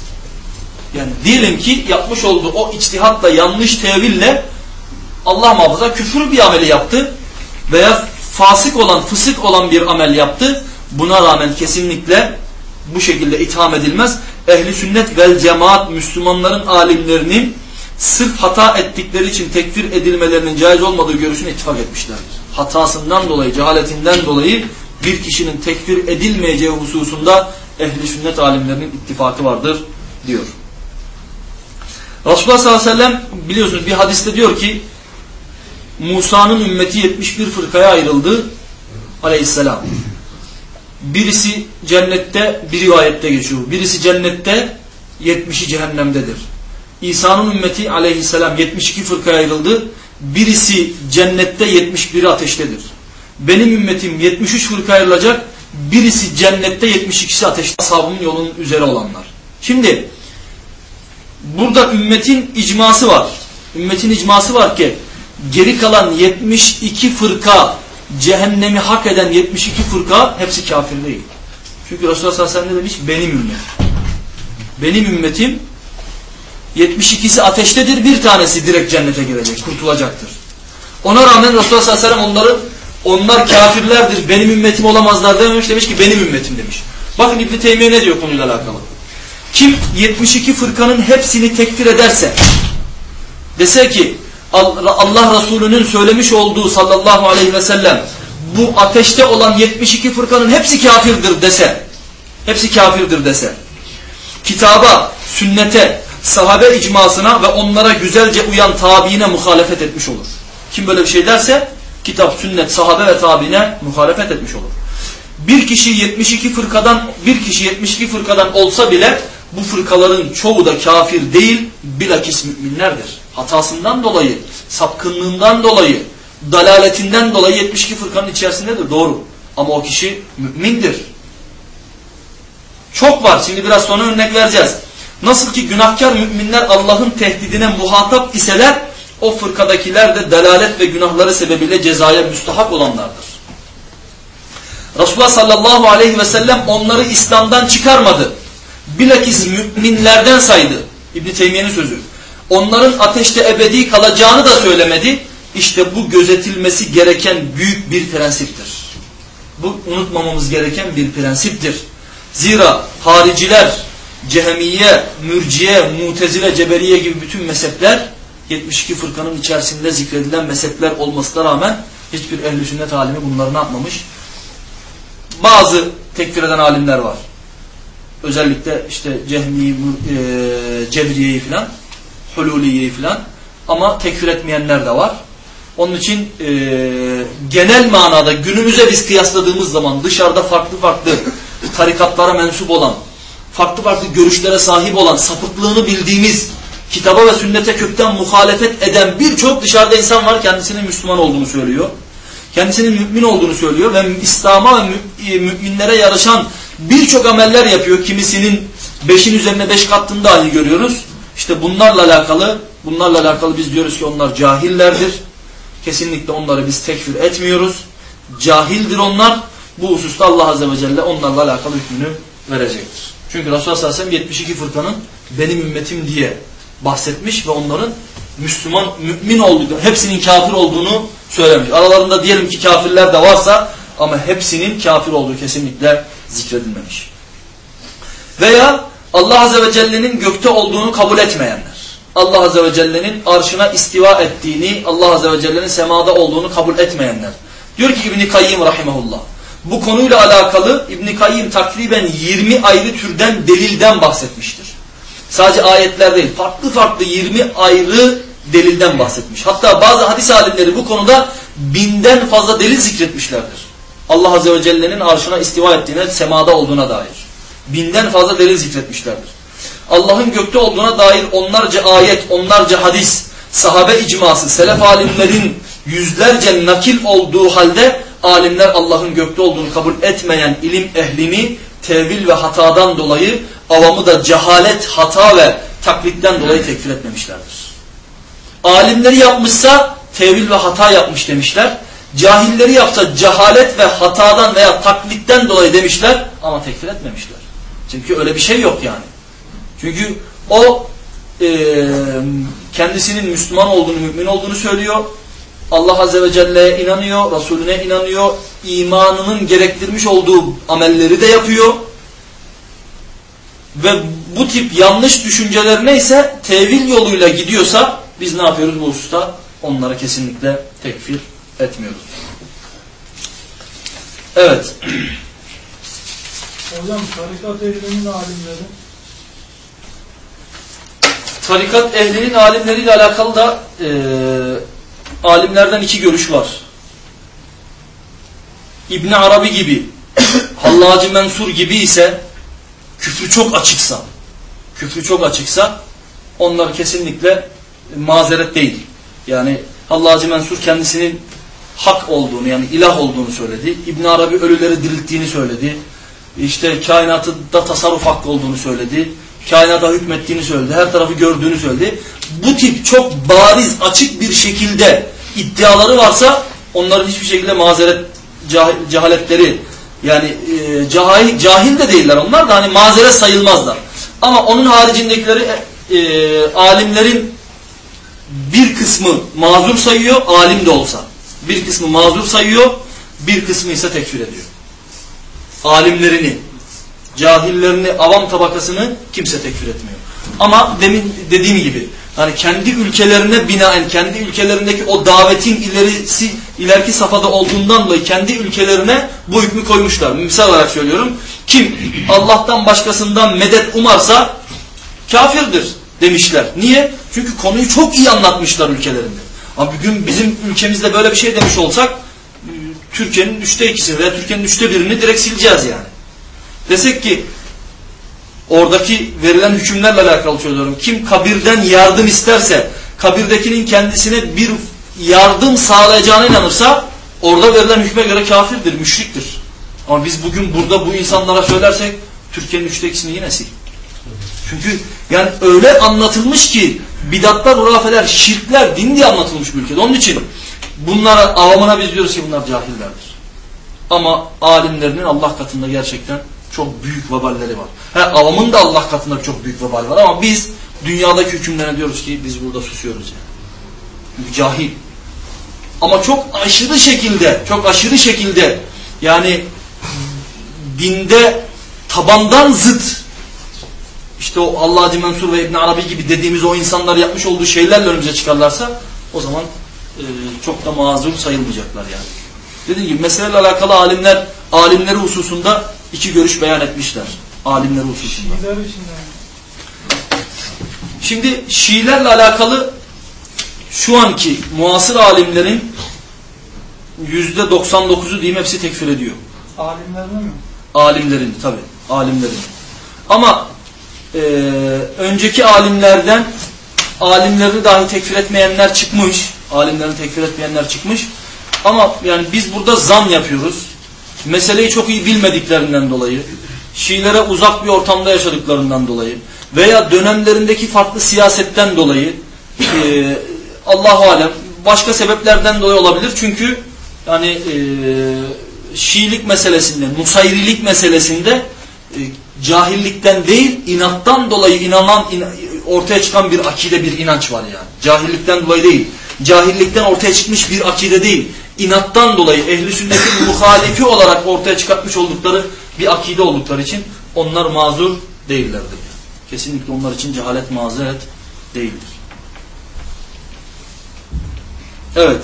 Speaker 1: Yani diyelim ki yapmış olduğu o içtihatla yanlış teville Allah muhafaza küfür bir ameli yaptı veya fasık olan, fısık olan bir amel yaptı. Buna rağmen kesinlikle bu şekilde itham edilmez. Ehli sünnet vel cemaat Müslümanların alimlerinin sırf hata ettikleri için tekfir edilmelerinin caiz olmadığı görüşüne ittifak etmişlerdir. Hatasından dolayı, cehaletinden dolayı bir kişinin tekfir edilmeyeceği hususunda ehli sünnet alimlerinin ittifakı vardır diyor. Resulullah sallallahu aleyhi ve sellem biliyorsunuz bir hadiste diyor ki Musa'nın ümmeti 71 fırkaya ayrıldı aleyhisselam. Birisi cennette bir rivayette geçiyor. Birisi cennette 70'i cehennemdedir. İsa'nın ümmeti aleyhisselam 72 fırkaya ayrıldı. Birisi cennette 71'i ateştedir. Benim ümmetim 73 fırka ayrılacak. Birisi cennette 72'si ateşte. Ashabımın yolunun üzere olanlar. Şimdi burada ümmetin icması var. Ümmetin icması var ki geri kalan 72 fırka cehennemi hak eden 72 fırka hepsi kafir değil. Çünkü Resulullah sallallahu aleyhi ve sellem demiş? Benim ümmetim. Benim ümmetim 72'si ateştedir bir tanesi direkt cennete girecek, kurtulacaktır. Ona rağmen Resulullah sallallahu aleyhi ve sellem onları onlar kafirlerdir, benim ümmetim olamazlar dememiş demiş ki benim ümmetim demiş. Bakın İbn-i Teymiye ne diyor konuyla alakalı. Kim 72 fırkanın hepsini tekfir ederse dese ki Allah Resulü'nün söylemiş olduğu sallallahu aleyhi ve sellem bu ateşte olan 72 fırkanın hepsi kafirdir dese hepsi kafirdir dese kitaba, sünnete, sahabe icmasına ve onlara güzelce uyan tabiine muhalefet etmiş olur. Kim böyle bir şey derse kitap, sünnet, sahabe ve tabiine muhalefet etmiş olur. Bir kişi 72 fırkadan bir kişi 72 fırkadan olsa bile bu fırkaların çoğu da kafir değil bilakis müminlerdir. Hatasından dolayı, sapkınlığından dolayı, dalaletinden dolayı 72 fırkanın içerisindedir. Doğru. Ama o kişi mümindir. Çok var. Şimdi biraz sonra örnek vereceğiz. Nasıl ki günahkar müminler Allah'ın tehdidine muhatap iseler o fırkadakiler de delalet ve günahları sebebiyle cezaya müstahak olanlardır. Resulullah sallallahu aleyhi ve sellem onları İslam'dan çıkarmadı. Bilakis müminlerden saydı. İbn Teymiye'nin sözü. Onların ateşte ebedi kalacağını da söylemedi. İşte bu gözetilmesi gereken büyük bir prensiptir. Bu unutmamamız gereken bir prensiptir. Zira hariciler, cehemiye, mürciye, mutezile, ceberiye gibi bütün mezhepler 72 fırkanın içerisinde zikredilen mezhepler olmasına rağmen hiçbir ehl-i sünnet alimi bunları ne yapmamış? Bazı tekfir eden alimler var. Özellikle işte Cehmi'yi, e, Cebriye'yi filan, Hululiye'yi filan ama tekfir etmeyenler de var. Onun için e, genel manada günümüze biz kıyasladığımız zaman dışarıda farklı farklı tarikatlara mensup olan, farklı farklı görüşlere sahip olan, sapıklığını bildiğimiz, kitaba ve sünnete kökten muhalefet eden birçok dışarıda insan var kendisinin Müslüman olduğunu söylüyor. Kendisinin mümin olduğunu söylüyor ve İslam'a ve e, müminlere yarışan birçok ameller yapıyor. Kimisinin beşin üzerine beş kattını dahi görüyoruz. İşte bunlarla alakalı, bunlarla alakalı biz diyoruz ki onlar cahillerdir. Kesinlikle onları biz tekfir etmiyoruz. Cahildir onlar. Bu hususta Allah Azze ve Celle onlarla alakalı hükmünü verecektir. Çünkü Resulullah sallallahu aleyhi ve sellem 72 fırkanın benim ümmetim diye bahsetmiş ve onların Müslüman, mümin olduğunu, hepsinin kafir olduğunu söylemiş. Aralarında diyelim ki kafirler de varsa ama hepsinin kafir olduğu kesinlikle zikredilmemiş. Veya Allah Azze ve Celle'nin gökte olduğunu kabul etmeyenler. Allah Azze ve Celle'nin arşına istiva ettiğini, Allah Azze ve Celle'nin semada olduğunu kabul etmeyenler. Diyor ki İbn-i Kayyim Rahimahullah. Bu konuyla alakalı İbn-i Kayyim takriben 20 ayrı türden delilden bahsetmiştir. Sadece ayetler değil, farklı farklı 20 ayrı delilden bahsetmiş. Hatta bazı hadis alimleri bu konuda binden fazla delil zikretmişlerdir. Allah Azze ve Celle'nin arşına istiva ettiğine, semada olduğuna dair. Binden fazla delil zikretmişlerdir. Allah'ın gökte olduğuna dair onlarca ayet, onlarca hadis, sahabe icması, selef alimlerin yüzlerce nakil olduğu halde alimler Allah'ın gökte olduğunu kabul etmeyen ilim ehlini tevil ve hatadan dolayı avamı da cehalet, hata ve taklitten dolayı tekfir etmemişlerdir. Alimleri yapmışsa tevil ve hata yapmış demişler. Cahilleri yapsa cehalet ve hatadan veya taklitten dolayı demişler ama tekfir etmemişler. Çünkü öyle bir şey yok yani. Çünkü o e, kendisinin Müslüman olduğunu, mümin olduğunu söylüyor. Allah Azze ve Celle'ye inanıyor, Resulüne inanıyor. imanının gerektirmiş olduğu amelleri de yapıyor. Ve bu tip yanlış düşünceler neyse tevil yoluyla gidiyorsa biz ne yapıyoruz bu hususta? Onları kesinlikle tekfir etmiyoruz. Evet.
Speaker 2: Hocam tarikat ehlinin alimleri
Speaker 1: Tarikat ehlinin alimleriyle alakalı da e, alimlerden iki görüş var. İbn Arabi gibi, *coughs* Hallacı Mensur gibi ise küfrü çok açıksa, küfrü çok açıksa onlar kesinlikle mazeret değil. Yani Hallacı Mensur kendisinin hak olduğunu yani ilah olduğunu söyledi. İbn Arabi ölüleri dirilttiğini söyledi. İşte kainatta tasarruf hakkı olduğunu söyledi. Kainata hükmettiğini söyledi. Her tarafı gördüğünü söyledi. Bu tip çok bariz, açık bir şekilde iddiaları varsa onların hiçbir şekilde mazeret cehaletleri yani e, cahil, cahil de değiller onlar da hani mazeret sayılmazlar. Ama onun haricindekileri e, e, alimlerin bir kısmı mazur sayıyor, alim de olsa. Bir kısmı mazur sayıyor, bir kısmı ise tekfir ediyor. Alimlerini, cahillerini, avam tabakasını kimse tekfir etmiyor. Ama demin dediğim gibi hani kendi ülkelerine binaen, kendi ülkelerindeki o davetin ilerisi, ileriki safhada olduğundan dolayı kendi ülkelerine bu hükmü koymuşlar. Misal olarak söylüyorum. Kim Allah'tan başkasından medet umarsa kafirdir. demişler. Niye? Çünkü konuyu çok iyi anlatmışlar ülkelerinde. Ama bugün bizim ülkemizde böyle bir şey demiş olsak e, Türkiye'nin üçte ikisini veya Türkiye'nin üçte birini direkt sileceğiz yani. Desek ki oradaki verilen hükümlerle alakalı söylüyorum. Kim kabirden yardım isterse kabirdekinin kendisine bir yardım sağlayacağına inanırsa orada verilen hükme göre kafirdir, müşriktir. Ama biz bugün burada bu insanlara söylersek Türkiye'nin üçte ikisini yine sil. Çünkü yani öyle anlatılmış ki bidatlar, hurafeler, şirkler din diye anlatılmış bu ülkede. Onun için bunlara avamına biz diyoruz ki bunlar cahillerdir. Ama alimlerinin Allah katında gerçekten çok büyük veballeri var. He, avamın da Allah katında çok büyük vebali var ama biz dünyadaki hükümlerine diyoruz ki biz burada susuyoruz yani. Cahil. Ama çok aşırı şekilde, çok aşırı şekilde yani dinde tabandan zıt işte o Allah Mensur ve İbn Arabi gibi dediğimiz o insanlar yapmış olduğu şeylerle önümüze çıkarlarsa o zaman e, çok da mazur sayılmayacaklar yani. Dediğim gibi meseleyle alakalı alimler alimleri hususunda iki görüş beyan etmişler. Alimleri hususunda. Şimdi Şiilerle alakalı şu anki muasır alimlerin yüzde 99'u diyeyim hepsi tekfir ediyor.
Speaker 2: Alimlerine mi?
Speaker 1: Alimlerin tabi alimlerin. Ama e, önceki alimlerden alimlerini dahi tekfir etmeyenler çıkmış. Alimlerini tekfir etmeyenler çıkmış. Ama yani biz burada zan yapıyoruz. Meseleyi çok iyi bilmediklerinden dolayı, Şiilere uzak bir ortamda yaşadıklarından dolayı veya dönemlerindeki farklı siyasetten dolayı e, Allahu alem başka sebeplerden dolayı olabilir. Çünkü yani e, Şiilik meselesinde, Nusayrilik meselesinde e, cahillikten değil, inattan dolayı inanan in, ortaya çıkan bir akide, bir inanç var yani. Cahillikten dolayı değil. Cahillikten ortaya çıkmış bir akide değil. İnattan dolayı ehli sünnetin muhalifi olarak ortaya çıkartmış oldukları bir akide oldukları için onlar mazur değillerdir. Kesinlikle onlar için cehalet mazeret değildir. Evet.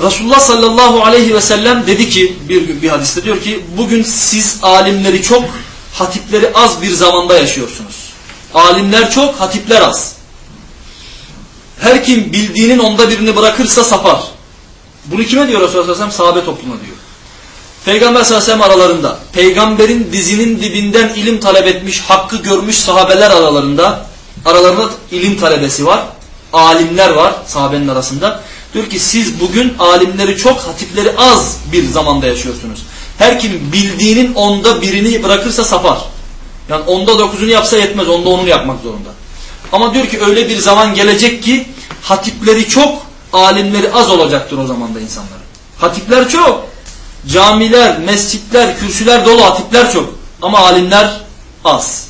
Speaker 1: Resulullah sallallahu aleyhi ve sellem dedi ki bir, bir hadiste diyor ki bugün siz alimleri çok hatipleri az bir zamanda yaşıyorsunuz. Alimler çok hatipler az. Her kim bildiğinin onda birini bırakırsa sapar. Bunu kime diyor Resulullah sallallahu aleyhi ve sellem? Sahabe toplumuna diyor. Peygamber sallallahu aleyhi ve sellem aralarında peygamberin dizinin dibinden ilim talep etmiş hakkı görmüş sahabeler aralarında aralarında ilim talebesi var. Alimler var sahabenin arasında. Diyor ki siz bugün alimleri çok, hatipleri az bir zamanda yaşıyorsunuz. Her kim bildiğinin onda birini bırakırsa sapar. Yani onda dokuzunu yapsa yetmez, onda onunu yapmak zorunda. Ama diyor ki öyle bir zaman gelecek ki hatipleri çok, alimleri az olacaktır o zamanda insanların. Hatipler çok. Camiler, mescitler, kürsüler dolu hatipler çok. Ama alimler az.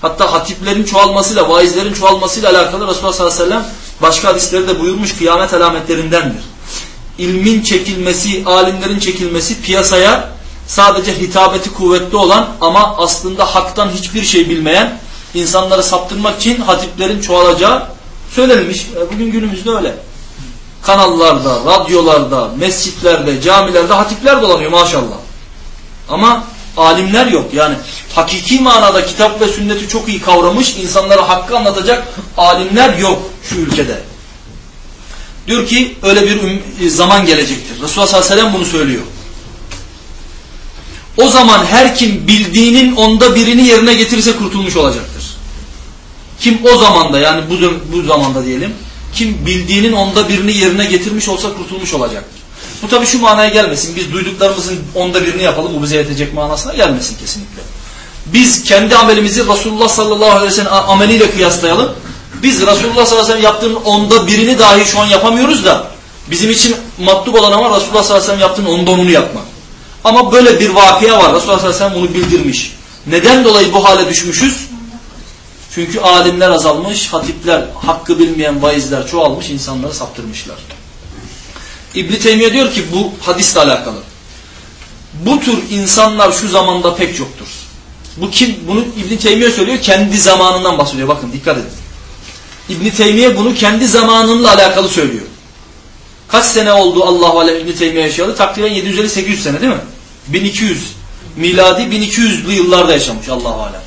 Speaker 1: Hatta hatiplerin çoğalmasıyla, vaizlerin çoğalmasıyla alakalı Resulullah sallallahu aleyhi ve sellem başka hadisleri de buyurmuş kıyamet alametlerindendir. İlmin çekilmesi, alimlerin çekilmesi piyasaya sadece hitabeti kuvvetli olan ama aslında haktan hiçbir şey bilmeyen insanları saptırmak için hatiplerin çoğalacağı söylenmiş. E, bugün günümüzde öyle. Kanallarda, radyolarda, mescitlerde, camilerde hatipler dolanıyor maşallah. Ama alimler yok. Yani hakiki manada kitap ve sünneti çok iyi kavramış, insanlara hakkı anlatacak alimler yok şu ülkede. Diyor ki öyle bir zaman gelecektir. Resulullah sallallahu aleyhi ve sellem bunu söylüyor. O zaman her kim bildiğinin onda birini yerine getirirse kurtulmuş olacaktır. Kim o zamanda yani bu, bu zamanda diyelim, kim bildiğinin onda birini yerine getirmiş olsa kurtulmuş olacaktır. Bu tabi şu manaya gelmesin. Biz duyduklarımızın onda birini yapalım bu bize yetecek manasına gelmesin kesinlikle. Biz kendi amelimizi Resulullah sallallahu aleyhi ve sellem ameliyle kıyaslayalım. Biz Resulullah sallallahu aleyhi ve sellem yaptığının onda birini dahi şu an yapamıyoruz da bizim için matlub olan ama Resulullah sallallahu aleyhi ve sellem yaptığının onda onunu yapmak. Ama böyle bir vakıya var. Resulullah sallallahu aleyhi ve sellem bunu bildirmiş. Neden dolayı bu hale düşmüşüz? Çünkü alimler azalmış, hatipler, hakkı bilmeyen vaizler çoğalmış, insanları saptırmışlar. İbn Teymiye diyor ki bu hadisle alakalı. Bu tür insanlar şu zamanda pek çoktur. Bu kim? Bunu İbn Teymiye söylüyor. Kendi zamanından bahsediyor. Bakın dikkat edin. İbn Teymiye bunu kendi zamanınla alakalı söylüyor. Kaç sene oldu Allahu alem İbn Teymiye yaşayalı? Takriben 750-800 sene değil mi? 1200 Miladi 1200'lü yıllarda yaşamış Allahu alem.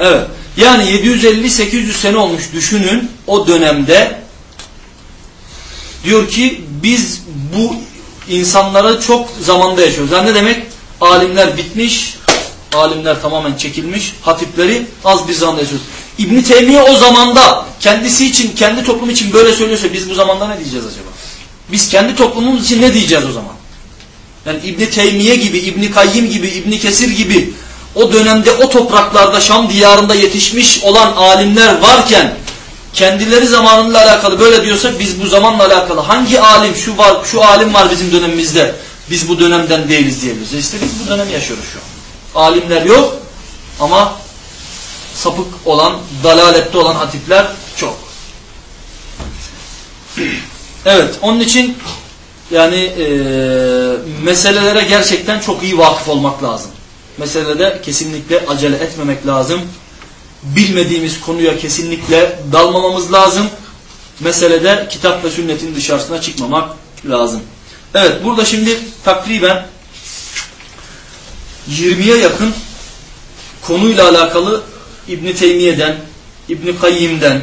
Speaker 1: Evet. Yani 750-800 sene olmuş düşünün o dönemde diyor ki biz bu insanları çok zamanda yaşıyoruz. Yani ne demek? Alimler bitmiş, alimler tamamen çekilmiş, hatipleri az bir zamanda yaşıyoruz. İbn Teymiye o zamanda kendisi için, kendi toplum için böyle söylüyorsa biz bu zamanda ne diyeceğiz acaba? Biz kendi toplumumuz için ne diyeceğiz o zaman? Yani İbn Teymiye gibi, İbn Kayyim gibi, İbn Kesir gibi o dönemde o topraklarda Şam diyarında yetişmiş olan alimler varken kendileri zamanıyla alakalı böyle diyorsa biz bu zamanla alakalı hangi alim şu var şu alim var bizim dönemimizde biz bu dönemden değiliz diyebiliriz. İşte biz bu dönem yaşıyoruz şu an. Alimler yok ama sapık olan, dalalette olan hatipler çok. Evet, onun için yani e, meselelere gerçekten çok iyi vakıf olmak lazım. Meselede kesinlikle acele etmemek lazım. Bilmediğimiz konuya kesinlikle dalmamamız lazım. Meselede kitap ve sünnetin dışarısına çıkmamak lazım. Evet, burada şimdi takriben 20'ye yakın konuyla alakalı İbn Teymiye'den, İbn Kayyim'den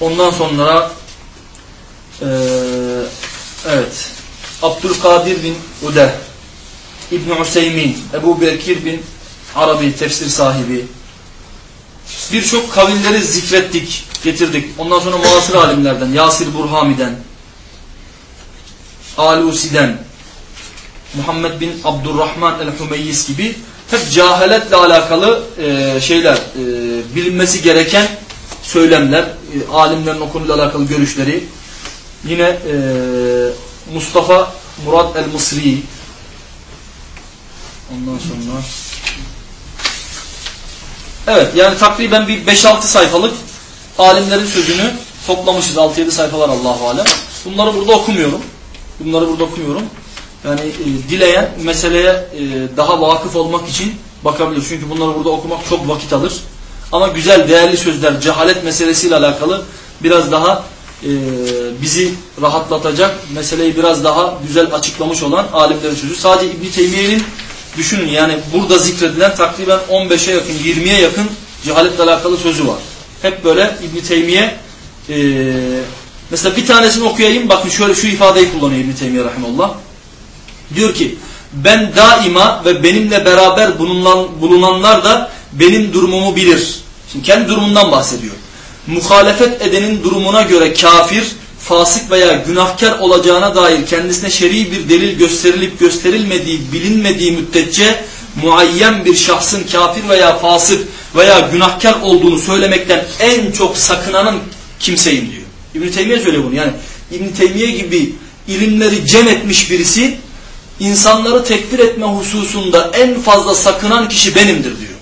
Speaker 1: ondan sonra ee, evet Abdülkadir bin Ude İbn Hüseyin, Ebu Bekir bin Arabi tefsir sahibi birçok kavilleri zikrettik, getirdik. Ondan sonra muasır alimlerden, Yasir Burhami'den, Alusi'den, Muhammed bin Abdurrahman el-Hümeyyiz gibi hep cahaletle alakalı e, şeyler, e, bilinmesi gereken söylemler, e, alimlerin o alakalı görüşleri. Yine e, Mustafa Murat el-Mısri, ondan sonra evet yani takriben bir 5-6 sayfalık alimlerin sözünü toplamışız 6-7 sayfalar Allahu Alem. Bunları burada okumuyorum. Bunları burada okumuyorum. Yani e, dileyen meseleye e, daha vakıf olmak için bakabilir. Çünkü bunları burada okumak çok vakit alır. Ama güzel, değerli sözler, cehalet meselesiyle alakalı biraz daha e, bizi rahatlatacak, meseleyi biraz daha güzel açıklamış olan alimlerin sözü. Sadece İbn Teymiye'nin düşünün yani burada zikredilen takriben 15'e yakın, 20'ye yakın cehaletle alakalı sözü var. Hep böyle İbn Teymiye e, mesela bir tanesini okuyayım. Bakın şöyle şu ifadeyi kullanıyor İbn Teymiye rahimehullah. Diyor ki ben daima ve benimle beraber bulunan, bulunanlar da benim durumumu bilir. Şimdi kendi durumundan bahsediyor. Muhalefet edenin durumuna göre kafir, fasık veya günahkar olacağına dair kendisine şer'i bir delil gösterilip gösterilmediği bilinmediği müddetçe muayyen bir şahsın kafir veya fasık veya günahkar olduğunu söylemekten en çok sakınanın kimseyim diyor. İbn-i Teymiye söylüyor bunu. Yani İbn-i Teymiye gibi ilimleri cem etmiş birisi insanları tekfir etme hususunda en fazla sakınan kişi benimdir diyor.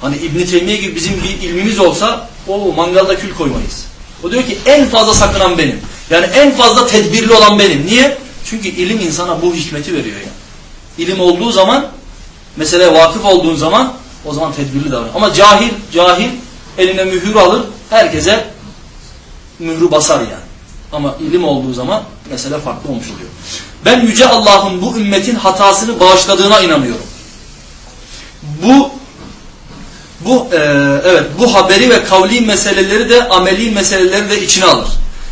Speaker 1: Hani İbn Teymiye gibi bizim bir ilmimiz olsa o mangalda kül koymayız. O diyor ki en fazla sakınan benim. Yani en fazla tedbirli olan benim. Niye? Çünkü ilim insana bu hikmeti veriyor yani. İlim olduğu zaman meseleye vakıf olduğun zaman o zaman tedbirli davranır. Ama cahil, cahil eline mühür alır, herkese mührü basar yani. Ama ilim olduğu zaman mesele farklı olmuş oluyor. Ben Yüce Allah'ın bu ümmetin hatasını bağışladığına inanıyorum. Bu bu e, evet bu haberi ve kavli meseleleri de ameli meseleleri de içine alır.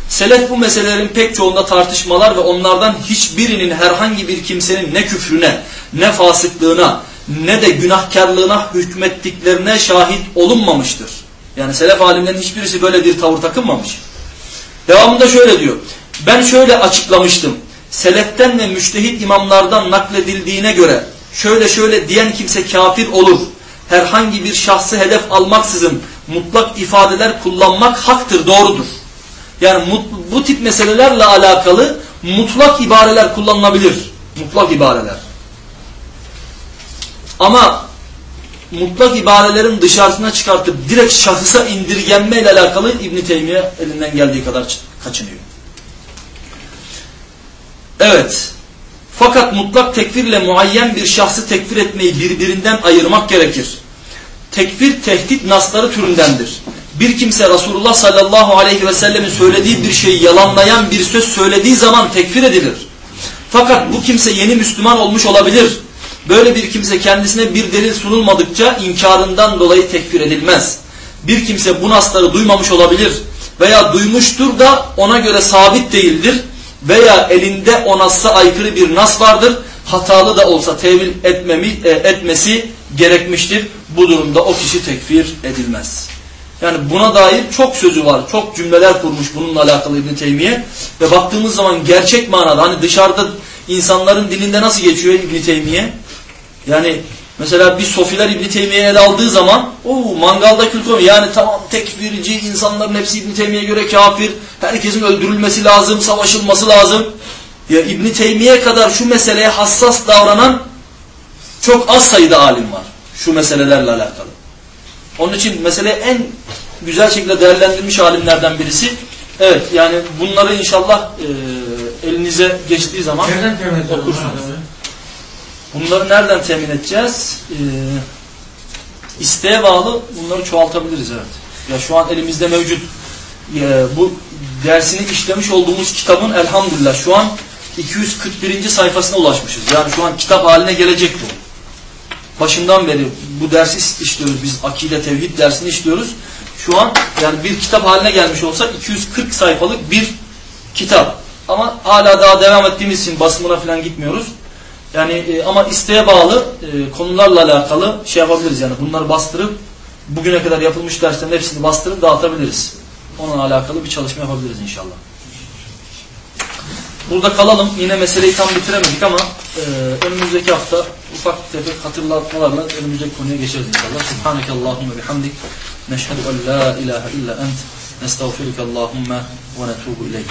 Speaker 1: Selef bu meselelerin pek çoğunda tartışmalar ve onlardan hiçbirinin herhangi bir kimsenin ne küfrüne, ne fasıklığına, ne de günahkarlığına hükmettiklerine şahit olunmamıştır. Yani selef alimlerin hiçbirisi böyle bir tavır takınmamış. Devamında şöyle diyor. Ben şöyle açıklamıştım. Seleften ve müştehit imamlardan nakledildiğine göre şöyle şöyle diyen kimse kafir olur. Herhangi bir şahsı hedef almaksızın mutlak ifadeler kullanmak haktır, doğrudur. Yani bu tip meselelerle alakalı mutlak ibareler kullanılabilir. Mutlak ibareler. Ama mutlak ibarelerin dışarısına çıkartıp direkt şahısa indirgenme ile alakalı İbn Teymiye elinden geldiği kadar kaçınıyor. Evet. Fakat mutlak tekfirle muayyen bir şahsı tekfir etmeyi birbirinden ayırmak gerekir. Tekfir tehdit nasları türündendir. Bir kimse Resulullah sallallahu aleyhi ve sellemin söylediği bir şeyi yalanlayan bir söz söylediği zaman tekfir edilir. Fakat bu kimse yeni Müslüman olmuş olabilir. Böyle bir kimse kendisine bir delil sunulmadıkça inkarından dolayı tekfir edilmez. Bir kimse bu nasları duymamış olabilir veya duymuştur da ona göre sabit değildir veya elinde o nassa aykırı bir nas vardır. Hatalı da olsa tevil etmemi, e, etmesi gerekmiştir. Bu durumda o kişi tekfir edilmez. Yani buna dair çok sözü var. Çok cümleler kurmuş bununla alakalı İbn Teymiye. Ve baktığımız zaman gerçek manada hani dışarıda insanların dilinde nasıl geçiyor İbn Teymiye? Yani mesela bir sofiler İbn Teymiye'yi ele aldığı zaman o mangalda kül koyuyor. Yani tamam tekfirci insanların hepsi İbn Teymiye'ye göre kafir. Herkesin öldürülmesi lazım, savaşılması lazım. Ya İbn Teymiye kadar şu meseleye hassas davranan çok az sayıda alim var. Şu meselelerle alakalı. Onun için mesele en güzel şekilde değerlendirilmiş alimlerden birisi. Evet yani bunları inşallah e, elinize geçtiği zaman okursunuz. Bunları? Nereden temin edeceğiz? Ee, isteğe bağlı bunları çoğaltabiliriz evet. Ya şu an elimizde mevcut e, bu dersini işlemiş olduğumuz kitabın elhamdülillah şu an 241. sayfasına ulaşmışız. Yani şu an kitap haline gelecek bu. Başından beri bu dersi işliyoruz biz akide tevhid dersini işliyoruz. Şu an yani bir kitap haline gelmiş olsa 240 sayfalık bir kitap. Ama hala daha devam ettiğimiz için basımına falan gitmiyoruz. Yani e, ama isteğe bağlı e, konularla alakalı şey yapabiliriz yani bunları bastırıp bugüne kadar yapılmış derslerin hepsini bastırıp dağıtabiliriz. Onunla alakalı bir çalışma yapabiliriz inşallah. Burada kalalım. Yine meseleyi tam bitiremedik ama e, önümüzdeki hafta ufak tefek hatırlatmalarla önümüzdeki konuya geçeriz inşallah. Subhaneke Allahümme bihamdik. Neşhedü en la ilahe illa ent. Nestağfiruke Allahümme ve netubu ileyk.